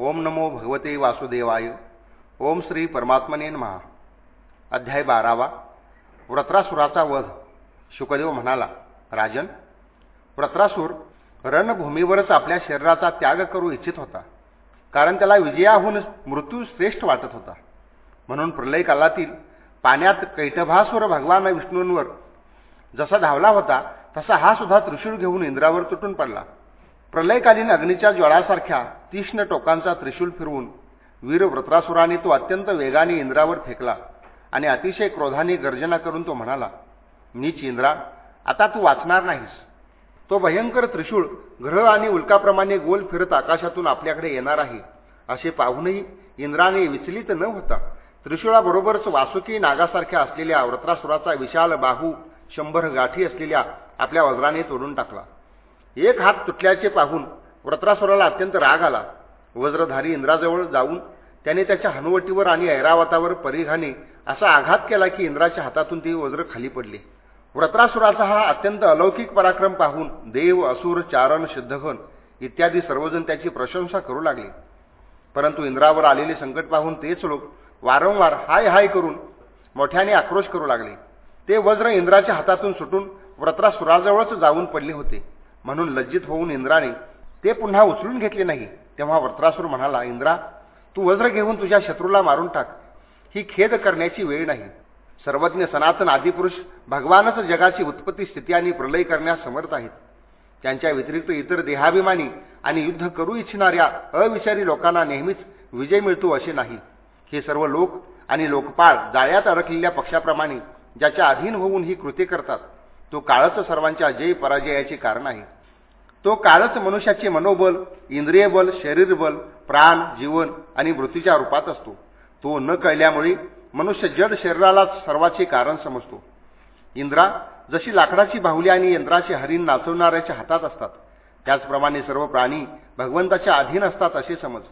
ओम नमो भगवते वासुदेवाय. ओम श्री परमात्मने महा अध्याय बारावा. व्रत्रासुराचा वध. शुकदेव म्हणाला राजन व्रत्रासूर रणभूमीवरच आपल्या शरीराचा त्याग करू इच्छित होता. कारण त्याला विजयाहून मृत्यू श्रेष्ठ वाटत होता. म्हणून प्रलयकालातील पाण्यात कैटभासूर भगवान विष्णूंवर जसा धावला होता तसा हा सुद्धा त्रिशूळ घेऊन इंद्रावर तुटून पडला. प्रलयकालीन अग्नीच्या ज्वाळासारख्या तीक्ष्ण टोकांचा त्रिशूल फिरवून वीरव्रत्रासुराने तो अत्यंत वेगाने इंद्रावर फेकला आणि अतिशय क्रोधाने गर्जना करून तो म्हणाला नीच इंद्रा आता तू वाचणार नाहीस. तो भयंकर त्रिशूळ ग्रह आणि उल्काप्रमाणे गोल फिरत आकाशातून आपल्याकडे येणार आहे. असे पाहूनही इंद्राने विचलित न होता त्रिशूळाबरोबरच वासुकी नागासारख्या असलेल्या व्रत्रासुराचा विशाल बाहू शंभर गाठी असलेल्या आपल्या वज्राने तोडून टाकला. एक हात तुटल्याचे पाहून व्रत्रासुराला अत्यंत राग आला. वज्रधारी इंद्राजवळ जाऊन त्याने त्याच्या हनुवटीवर आणि ऐरावतावर परिघाने असा आघात केला की इंद्राच्या हातातून ती वज्र खाली पडली. व्रत्रासुराचा हा अत्यंत अलौकिक पराक्रम पाहून देव असुर चारण सिद्धघन इत्यादी सर्वजण त्याची प्रशंसा करू लागले. परंतु इंद्रावर आलेले संकट पाहून तेच लोक वारंवार हाय हाय करून मोठ्याने आक्रोश करू लागले. ते वज्र इंद्राच्या हातातून सुटून व्रत्रासुराजवळच जाऊन पडले होते. म्हणून लज्जित होऊन इंद्राने ते पुन्हा उचलून घेतले नाही. तेव्हा वर्त्रासूर म्हणाला इंद्रा तू वज्र घेऊन तुझ्या शत्रूला मारून टाक. ही खेद करण्याची वेळ नाही. सर्वज्ञ सनातन आदिपुरुष भगवानच जगाची उत्पत्ती स्थिती आणि प्रलय करण्यास समर्थ आहेत. त्यांच्या व्यतिरिक्त इतर देहाभिमानी आणि युद्ध करू इच्छिणाऱ्या अविचारी लोकांना नेहमीच विजय मिळतो असे नाही. हे सर्व लोक आणि लोकपाळ जाळ्यात अडकलेल्या पक्षाप्रमाणे ज्याच्या अधीन होऊन ही कृती करतात. तो काळच सर्वांच्या जय पराजयाचे कारण आहे. तो काळच मनुष्याचे मनोबल इंद्रियबल शरीरबल प्राण जीवन आणि मृत्यूच्या रूपात असतो. तो न कळल्यामुळे मनुष्य जड शरीरालाच सर्वाचे कारण समजतो. इंद्रा जशी लाकडाची बाहुली आणि यंत्राचे हरिण नाचवणाऱ्याच्या हातात असतात त्याचप्रमाणे सर्व प्राणी भगवंताच्या अधीन असतात असे समज.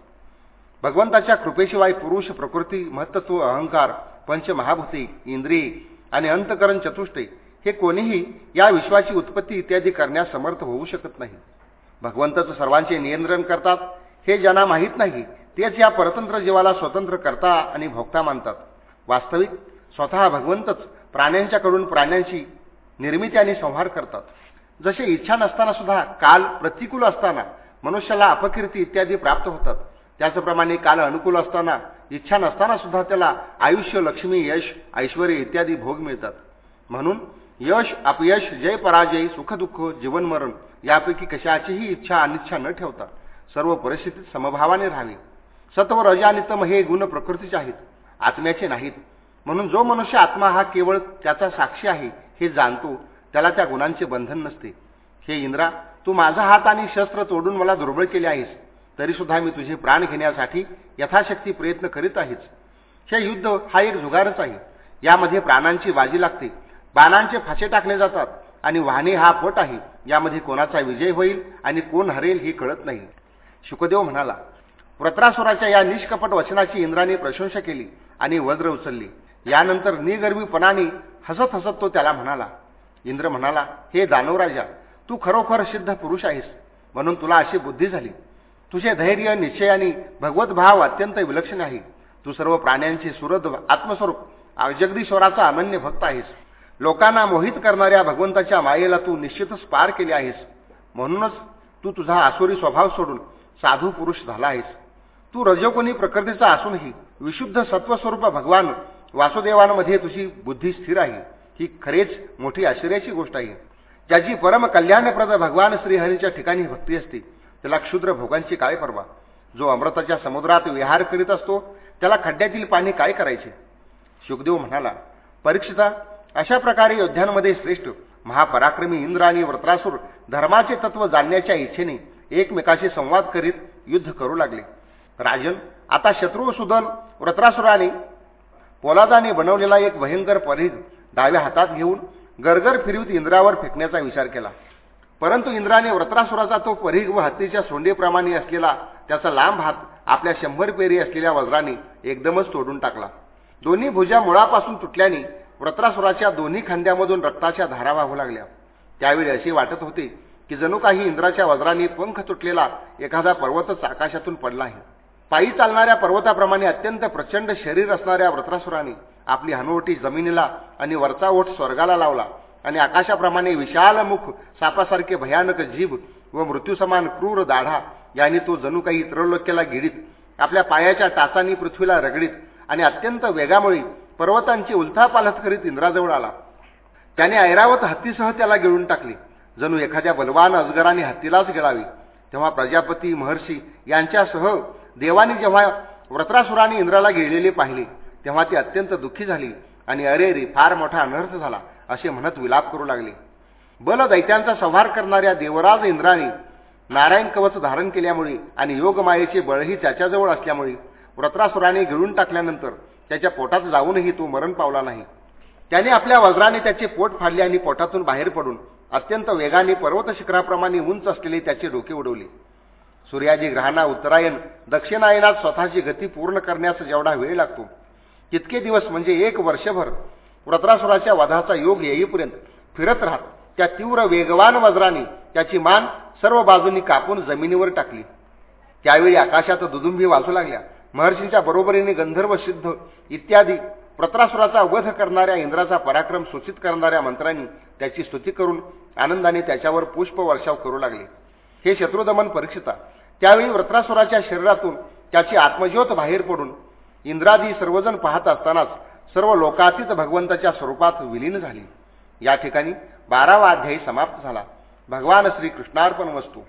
भगवंताच्या कृपेशिवाय पुरुष प्रकृती महत्त्व अहंकार पंचमहाभूते इंद्रिये आणि अंतकरण चतुष्टय हे कोणीही या विश्वाची उत्पत्ती इत्यादी करण्यास समर्थ होऊ शकत नाही. भगवंतच सर्वांचे नियंत्रण करतात. हे ज्यांना माहीत नाही तेच या परतंत्र जीवाला स्वतंत्र करता आणि भोगता मानतात. वास्तविक स्वतः भगवंतच प्राण्यांच्याकडून प्राण्यांची निर्मिती आणि संहार करतात. जसे इच्छा नसताना सुद्धा काल प्रतिकूल असताना मनुष्याला अपकीर्ती इत्यादी प्राप्त होतात. त्याचप्रमाणे काल अनुकूल असताना इच्छा नसताना सुद्धा त्याला आयुष्य लक्ष्मी यश ऐश्वर इत्यादी भोग मिळतात. म्हणून यश अपयश जय पराजय सुखदुःख जीवनमरण यापैकी कशाचीही इच्छा अनिच्छा न ठेवता सर्व परिस्थितीत समभावाने राहावे. सत्व रजानितम हे गुण प्रकृतीचे आहेत आत्म्याचे नाहीत. म्हणून जो मनुष्य आत्मा हा केवळ त्याचा साक्षी आहे हे जाणतो त्याला त्या गुणांचे बंधन नसते. हे इंद्रा तू माझा हात आणि शस्त्र तोडून मला दुर्बळ केले आहेस तरीसुद्धा मी तुझे प्राण घेण्यासाठी यथाशक्ती प्रयत्न करीत आहेच. हे युद्ध हा एक जुगारच आहे यामध्ये प्राणांची बाजी लागते बाणांचे फासे टाकले जातात आणि वाहने हा पट आहे यामध्ये कोणाचा विजय होईल आणि कोण हरेल हे कळत नाही. शुकदेव म्हणाला व्रत्रासुराच्या या निष्कपट वचनाची इंद्राने प्रशंसा केली आणि वज्र उचलली. यानंतर निगर्वीपणाने हसत हसत तो त्याला म्हणाला इंद्र म्हणाला हे दानवराजा तू खरोखर सिद्ध पुरुष आहेस. म्हणून तुला अशी बुद्धी झाली. तुझे धैर्य निश्चय आणि भगवत भाव अत्यंत विलक्षण आहे. तू सर्व प्राण्यांचे सुरद आत्मस्वरूप जगदीश्वराचा अनन्य भक्त आहेस. लोकांना मोहित करणाऱ्या भगवंताच्या मायेला तू निश्चितच पार केले आहेस. म्हणूनच तू तुझा आसुरी स्वभाव सोडून साधू पुरुष झाला आहेस. तू रजोगुणी प्रकृतीचा असूनही विशुद्ध सत्वस्वरूप भगवान वासुदेवांमध्ये तुझी बुद्धी स्थिर आहे. ही खरेच मोठी आश्चर्याची गोष्ट आहे. ज्याची परम कल्याणप्रद भगवान श्रीहरीच्या ठिकाणी भक्ती असते त्याला क्षुद्र भोगांची काय परवा? जो अमृताच्या समुद्रात विहार करीत असतो त्याला खड्ड्यातील पाणी काय करायचे? शुकदेव म्हणाला परीक्षिता अशा प्रकारे योद्ध्यांमध्ये श्रेष्ठ महापराक्रमी इंद्र आणि व्रत्रासूर धर्माचे तत्व जाणण्याच्या इच्छेने एकमेकाशी संवाद करीत युद्ध करू लागले. राजन आता शत्रू व्रत्रासुराने पोलादाने बनवलेला एक भयंकर परिघ डाव्या हातात घेऊन गरगर फिरवीत इंद्रावर फेकण्याचा विचार केला. परंतु इंद्राने व्रत्रासुराचा तो परिघ व हत्तीच्या सोंडेप्रमाणे असलेला त्याचा लांब हात आपल्या शंभर पेरी असलेल्या वज्राने एकदमच तोडून टाकला. दोन्ही भुजा मुळापासून तुटल्याने व्रत्रासुराच्या दोन्ही खांद्यामधून रक्ताच्या धारा वाहू लागल्या. त्यावेळी असे वाटत होते की जणू काही इंद्राच्या वज्राने पंख तुटलेला एखादा पर्वतच आकाशातून पडला आहे. पायी चालणाऱ्या पर्वताप्रमाणे अत्यंत प्रचंड शरीर असणाऱ्या व्रत्रासुराने आपली हनुवटी जमिनीला आणि वरचा ओठ स्वर्गाला लावला आणि आकाशाप्रमाणे विशाल मुख सापासारखे भयानक जीभ व मृत्यूसमान क्रूर दाढा यांनी तो जणू काही त्रैलोक्याला गिडीत आपल्या पायाच्या टाचांनी पृथ्वीला रगडीत आणि अत्यंत वेगामुळे पर्वतांची उलथापालथ करीत इंद्राजवळ आला. त्याने ऐरावत हत्तीसह त्याला गिळून टाकले. जणू एखाद्या बलवान अजगराने हत्तीलाच गिळावी. तेव्हा प्रजापती महर्षी यांच्यासह देवाने जेव्हा व्रत्रासुराने इंद्राला गिळलेले पाहिले तेव्हा ती अत्यंत दुःखी झाली आणि अरे रे फार मोठा अनर्थ झाला असे म्हणत विलाप करू लागले. बल दैत्यांचा संहार करणाऱ्या देवराज इंद्राने नारायण कवच धारण केल्यामुळे आणि योगमायेचे बळही त्याच्याजवळ असल्यामुळे व्रत्रासुराने गिळून टाकल्यानंतर त्याच्या पोटात जाऊनही तो मरण पावला नाही. त्याने आपल्या वज्राने त्याचे पोट फाडले आणि पोटातून बाहेर पडून अत्यंत वेगाने पर्वत शिखराप्रमाणे उंच असलेले त्याचे डोके उडवले. सूर्याजी ग्रहांना उत्तरायण दक्षिणायनात स्वतःची गती पूर्ण करण्यास जेवढा वेळ लागतो तितके दिवस म्हणजे एक वर्षभर व्रत्रासुराच्या वधाचा योग येईपर्यंत फिरत राहत त्या तीव्र वेगवान वज्राने त्याची मान सर्व बाजूंनी कापून जमिनीवर टाकली. त्यावेळी आकाशात दुदुंबी वाचू लागल्या. महर्षींच्या बरोबरीने गंधर्व सिद्ध इत्यादी प्रत्रासुराचा वध करणाऱ्या इंद्राचा पराक्रम सूचित करणाऱ्या मंत्र्यांनी त्याची स्तुती करून आनंदाने त्याच्यावर पुष्प वर्षाव करू लागले. हे शत्रुदमन परीक्षिता. त्यावेळी व्रत्रासुराच्या शरीरातून त्याची आत्मज्योत बाहेर पडून इंद्रादी सर्वजण पाहत असतानाच सर्व लोकातीत भगवंताच्या स्वरूपात विलीन झाली. या ठिकाणी बारावा अध्यायी समाप्त झाला. भगवान श्री कृष्णार्पण वस्तू.